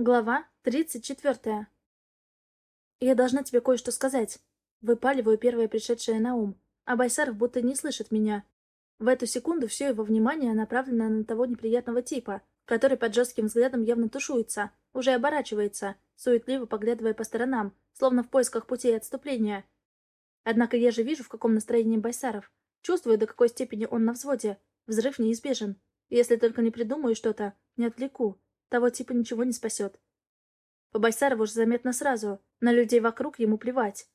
Глава 34. «Я должна тебе кое-что сказать». Выпаливаю первое пришедшее на ум, а Байсаров будто не слышит меня. В эту секунду все его внимание направлено на того неприятного типа, который под жестким взглядом явно тушуется, уже оборачивается, суетливо поглядывая по сторонам, словно в поисках путей отступления. Однако я же вижу, в каком настроении Байсаров. Чувствую, до какой степени он на взводе. Взрыв неизбежен. Если только не придумаю что-то, не отвлеку. Того типа ничего не спасет. По Байсарову же заметно сразу. На людей вокруг ему плевать.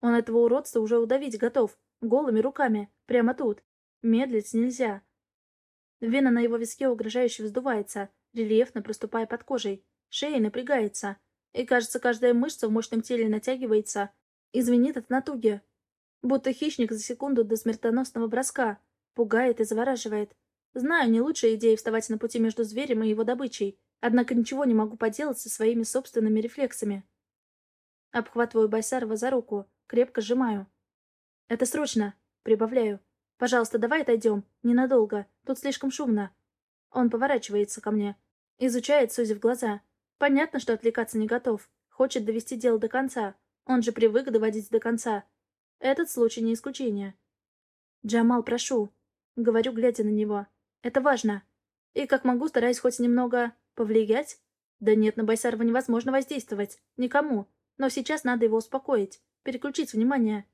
Он этого уродства уже удавить готов. Голыми руками. Прямо тут. Медлить нельзя. Вена на его виске угрожающе вздувается, рельефно проступая под кожей. Шея напрягается. И, кажется, каждая мышца в мощном теле натягивается и звенит от натуги. Будто хищник за секунду до смертоносного броска. Пугает и завораживает. Знаю, не лучшая идея вставать на пути между зверем и его добычей, однако ничего не могу поделать со своими собственными рефлексами. Обхватываю Байсарова за руку, крепко сжимаю. «Это срочно!» — прибавляю. «Пожалуйста, давай отойдем. Ненадолго. Тут слишком шумно». Он поворачивается ко мне. Изучает, сузив глаза. Понятно, что отвлекаться не готов. Хочет довести дело до конца. Он же привык доводить до конца. Этот случай не исключение. «Джамал, прошу», — говорю, глядя на него. Это важно. И как могу, стараюсь хоть немного повлиять. Да нет, на Байсарова невозможно воздействовать. Никому. Но сейчас надо его успокоить. Переключить внимание.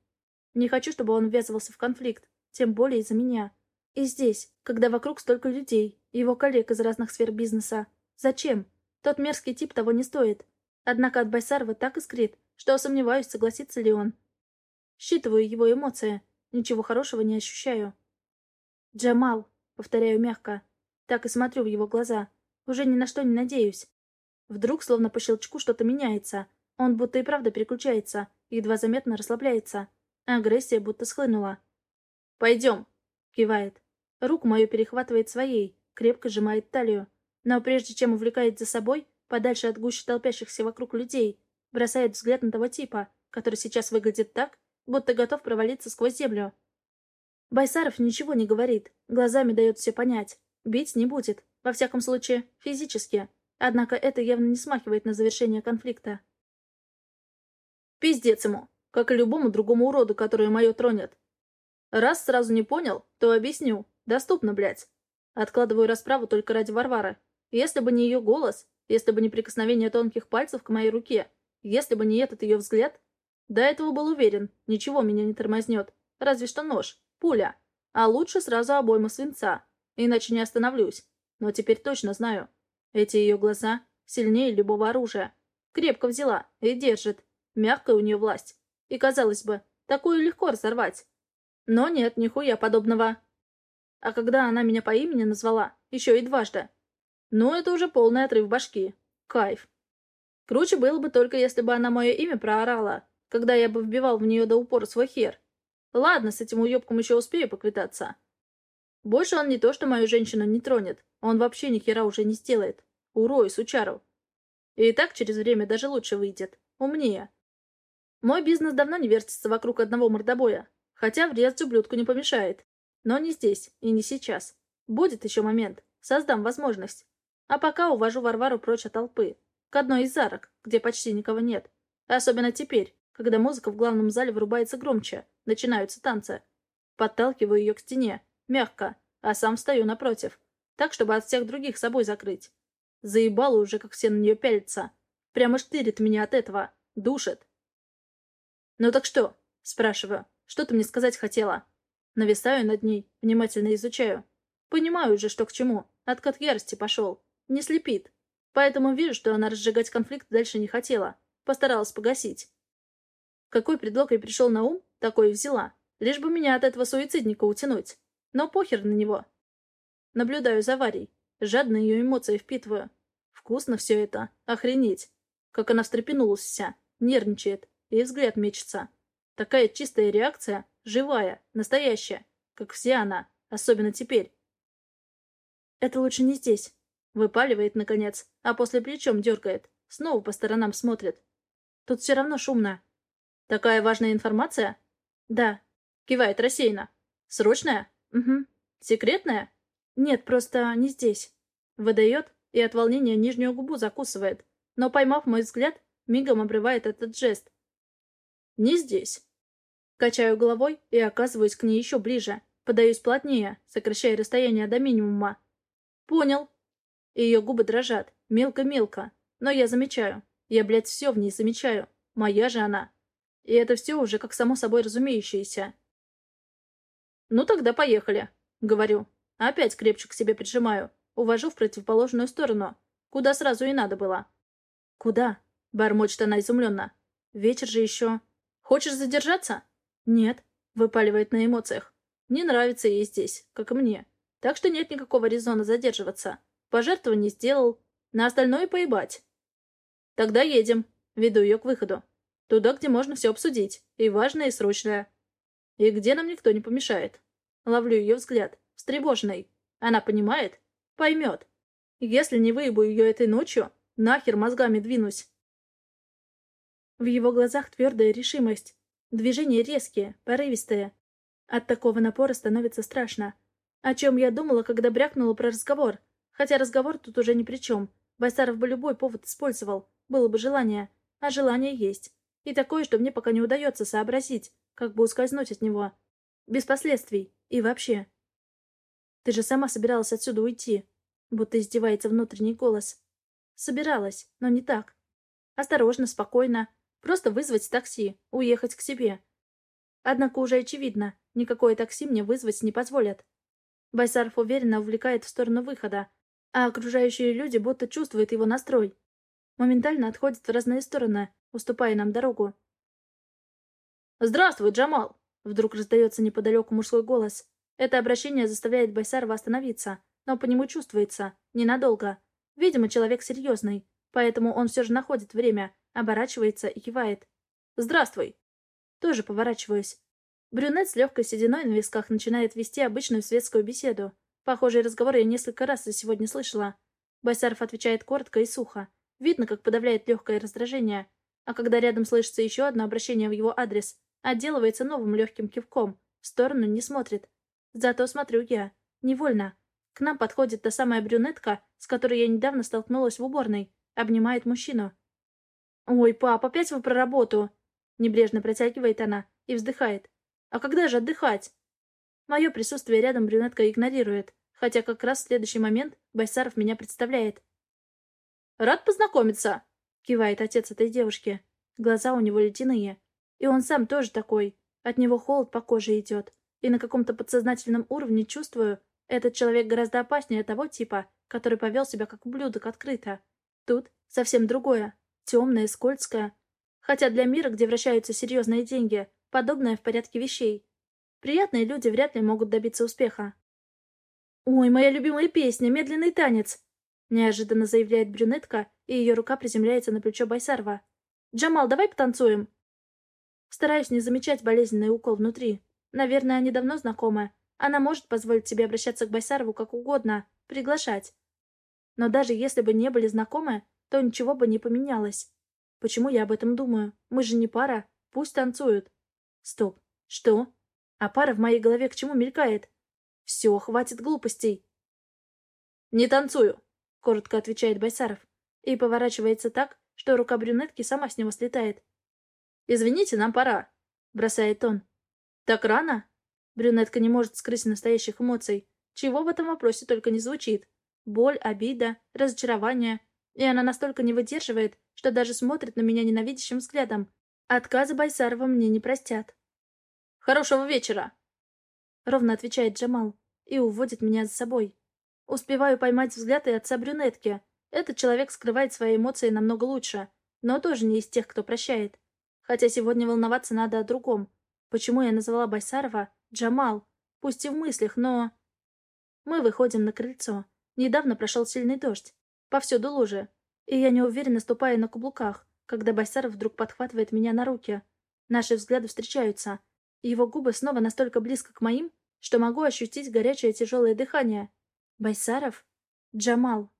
Не хочу, чтобы он ввязывался в конфликт. Тем более из-за меня. И здесь, когда вокруг столько людей, его коллег из разных сфер бизнеса. Зачем? Тот мерзкий тип того не стоит. Однако от Байсарова так искрит, что сомневаюсь, согласится ли он. Считываю его эмоции. Ничего хорошего не ощущаю. «Джамал», Повторяю мягко. Так и смотрю в его глаза. Уже ни на что не надеюсь. Вдруг, словно по щелчку, что-то меняется. Он будто и правда переключается, едва заметно расслабляется. Агрессия будто схлынула. «Пойдем», — кивает. Руку мою перехватывает своей, крепко сжимает талию. Но прежде чем увлекает за собой, подальше от гуще толпящихся вокруг людей, бросает взгляд на того типа, который сейчас выглядит так, будто готов провалиться сквозь землю. Байсаров ничего не говорит, глазами дает все понять. Бить не будет, во всяком случае, физически. Однако это явно не смахивает на завершение конфликта. Пиздец ему, как и любому другому уроду, который мое тронет. Раз сразу не понял, то объясню. Доступно, блядь. Откладываю расправу только ради Варвары. Если бы не ее голос, если бы не прикосновение тонких пальцев к моей руке, если бы не этот ее взгляд, до этого был уверен, ничего меня не тормознет, разве что нож. Пуля. А лучше сразу обойма свинца. Иначе не остановлюсь. Но теперь точно знаю. Эти ее глаза сильнее любого оружия. Крепко взяла и держит. Мягкая у нее власть. И, казалось бы, такую легко разорвать. Но нет, нихуя подобного. А когда она меня по имени назвала, еще и дважды. Ну, это уже полный отрыв башки. Кайф. Круче было бы только, если бы она мое имя проорала, когда я бы вбивал в нее до упора свой хер. Ладно, с этим уебком еще успею поквитаться. Больше он не то, что мою женщину не тронет. Он вообще ни хера уже не сделает. Урой, сучару. И так через время даже лучше выйдет. Умнее. Мой бизнес давно не вертится вокруг одного мордобоя. Хотя врезать ублюдку не помешает. Но не здесь и не сейчас. Будет еще момент. Создам возможность. А пока увожу Варвару прочь от толпы. К одной из зарок, где почти никого нет. Особенно теперь, когда музыка в главном зале вырубается громче, начинаются танцы. Подталкиваю ее к стене, мягко, а сам стою напротив, так, чтобы от всех других собой закрыть. Заебало уже, как все на нее пялятся. Прямо штырит меня от этого, душит. «Ну так что?» — спрашиваю. «Что ты мне сказать хотела?» Нависаю над ней, внимательно изучаю. Понимаю уже, что к чему. Откат ярости пошел. Не слепит. Поэтому вижу, что она разжигать конфликт дальше не хотела. Постаралась погасить. Какой предлог ей пришел на ум, такой и взяла. Лишь бы меня от этого суицидника утянуть. Но похер на него. Наблюдаю за Варей. Жадно ее эмоции впитываю. Вкусно все это. Охренеть. Как она встрепенулась вся. Нервничает. И взгляд мечется. Такая чистая реакция. Живая. Настоящая. Как все она. Особенно теперь. Это лучше не здесь. Выпаливает, наконец. А после плечом дергает. Снова по сторонам смотрит. Тут все равно шумно. «Такая важная информация?» «Да». Кивает рассеянно. «Срочная?» «Угу». «Секретная?» «Нет, просто не здесь». Выдает, и от волнения нижнюю губу закусывает, но, поймав мой взгляд, мигом обрывает этот жест. «Не здесь». Качаю головой и оказываюсь к ней еще ближе, подаюсь плотнее, сокращая расстояние до минимума. «Понял». Ее губы дрожат, мелко-мелко, но я замечаю. Я, блядь, все в ней замечаю. Моя же она. И это все уже как само собой разумеющееся. «Ну тогда поехали», — говорю. Опять крепче к себе прижимаю. Увожу в противоположную сторону. Куда сразу и надо было. «Куда?» — бормочет она изумленно. «Вечер же еще...» «Хочешь задержаться?» «Нет», — выпаливает на эмоциях. «Не нравится ей здесь, как и мне. Так что нет никакого резона задерживаться. Пожертвований сделал. На остальное поебать». «Тогда едем». Веду ее к выходу. Туда, где можно все обсудить. И важное, и срочное. И где нам никто не помешает. Ловлю ее взгляд. Встревоженный. Она понимает? Поймет. Если не выебу ее этой ночью, нахер мозгами двинусь. В его глазах твердая решимость. Движения резкие, порывистые. От такого напора становится страшно. О чем я думала, когда брякнула про разговор? Хотя разговор тут уже ни при чем. Байсаров бы любой повод использовал. Было бы желание. А желание есть. И такое, что мне пока не удается сообразить, как бы ускользнуть от него. Без последствий. И вообще. Ты же сама собиралась отсюда уйти. Будто издевается внутренний голос. Собиралась, но не так. Осторожно, спокойно, Просто вызвать такси, уехать к себе. Однако уже очевидно, никакое такси мне вызвать не позволят. Байсаров уверенно увлекает в сторону выхода, а окружающие люди будто чувствуют его настрой. Моментально отходят в разные стороны, уступая нам дорогу. «Здравствуй, Джамал!» Вдруг раздается неподалеку мужской голос. Это обращение заставляет Байсарова остановиться, но по нему чувствуется. Ненадолго. Видимо, человек серьезный, поэтому он все же находит время, Оборачивается и кивает. «Здравствуй!» Тоже поворачиваюсь. Брюнет с легкой сединой на висках начинает вести обычную светскую беседу. Похожий разговор я несколько раз за сегодня слышала. Байсаров отвечает коротко и сухо. Видно, как подавляет легкое раздражение. А когда рядом слышится еще одно обращение в его адрес, отделывается новым легким кивком. В сторону не смотрит. Зато смотрю я. Невольно. К нам подходит та самая брюнетка, с которой я недавно столкнулась в уборной. Обнимает мужчину. «Ой, пап, опять вы про работу!» Небрежно протягивает она и вздыхает. «А когда же отдыхать?» Мое присутствие рядом брюнетка игнорирует, хотя как раз в следующий момент Байсаров меня представляет. «Рад познакомиться!» — кивает отец этой девушки. Глаза у него ледяные. И он сам тоже такой. От него холод по коже идет. И на каком-то подсознательном уровне чувствую, этот человек гораздо опаснее того типа, который повел себя как ублюдок открыто. Тут совсем другое темное, скользкое. Хотя для мира, где вращаются серьезные деньги, подобное в порядке вещей. Приятные люди вряд ли могут добиться успеха. «Ой, моя любимая песня, медленный танец!» Неожиданно заявляет брюнетка, и ее рука приземляется на плечо Байсарова. «Джамал, давай потанцуем!» Стараюсь не замечать болезненный укол внутри. Наверное, они давно знакомы. Она может позволить себе обращаться к Байсарову как угодно, приглашать. Но даже если бы не были знакомы, то ничего бы не поменялось. Почему я об этом думаю? Мы же не пара. Пусть танцуют. Стоп. Что? А пара в моей голове к чему мелькает? Все, хватит глупостей. Не танцую, коротко отвечает Байсаров. И поворачивается так, что рука брюнетки сама с него слетает. «Извините, нам пора», — бросает он. «Так рано?» Брюнетка не может скрыть настоящих эмоций. Чего в этом вопросе только не звучит. Боль, обида, разочарование, и она настолько не выдерживает, что даже смотрит на меня ненавидящим взглядом. Отказы Байсарова мне не простят. «Хорошего вечера!» Ровно отвечает Джамал и уводит меня за собой. Успеваю поймать взгляд и отца брюнетки. Этот человек скрывает свои эмоции намного лучше, но тоже не из тех, кто прощает. Хотя сегодня волноваться надо о другом. Почему я назвала Байсарова Джамал? Пусть и в мыслях, но... Мы выходим на крыльцо. Недавно прошел сильный дождь. Повсюду лужи. И я неуверенно ступаю на каблуках, когда Байсаров вдруг подхватывает меня на руки. Наши взгляды встречаются. Его губы снова настолько близко к моим, что могу ощутить горячее тяжелое дыхание. Байсаров? Джамал.